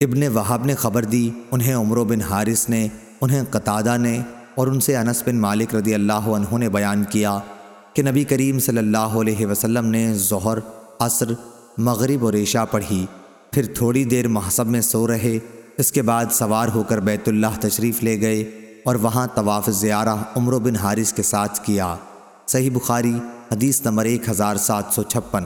ابن وہاب نے خبر دی، انہیں عمرو بن حارث نے، انہیں قطادہ نے اور ان سے انس بن مالک رضی اللہ عنہ نے بیان کیا کہ نبی کریم صلی اللہ علیہ وسلم نے ظہر، عصر، مغرب اور عشاء پڑھی۔ پھر تھوڑی دیر محسب میں سو رہے، اس کے بعد سوار ہو کر بیت اللہ تشریف لے گئے اور وہاں طواف زیارہ عمرو بن حارث کے ساتھ کیا۔ صحیح بخاری، حدیث نمبر ایک ہزار سات سو چھپن۔